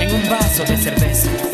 en un vaso de cerveza.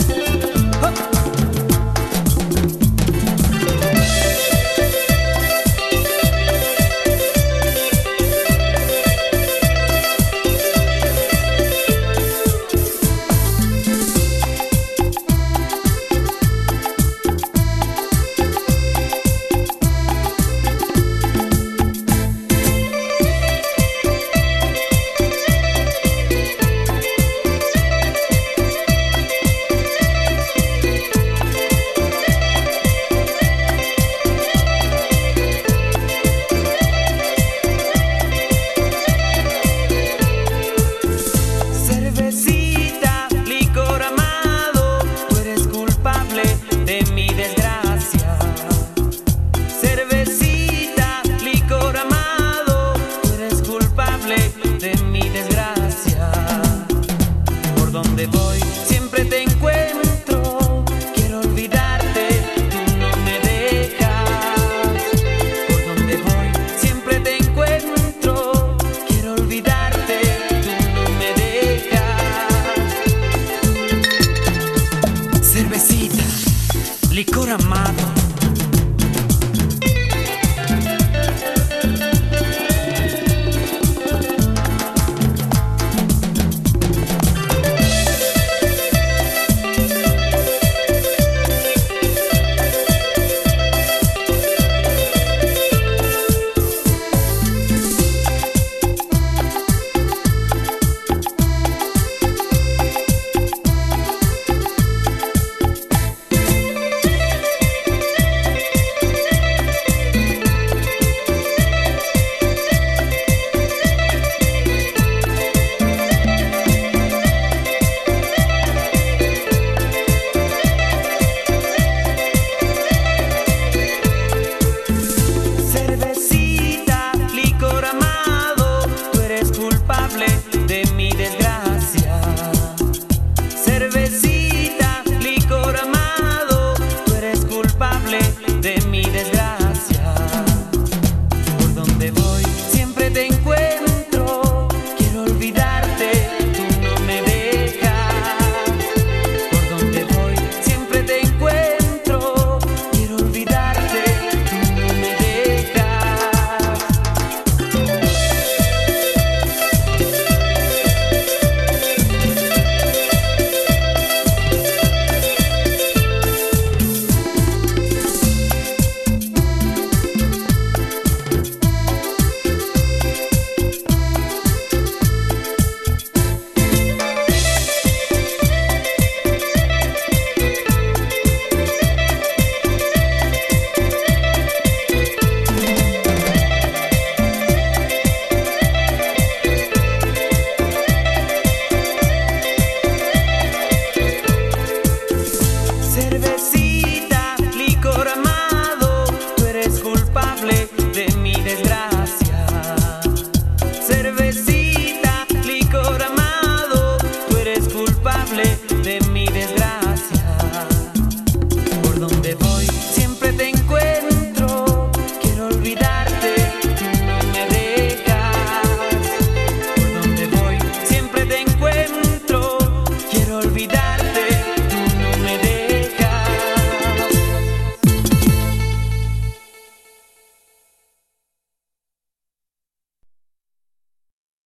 Cora Mar.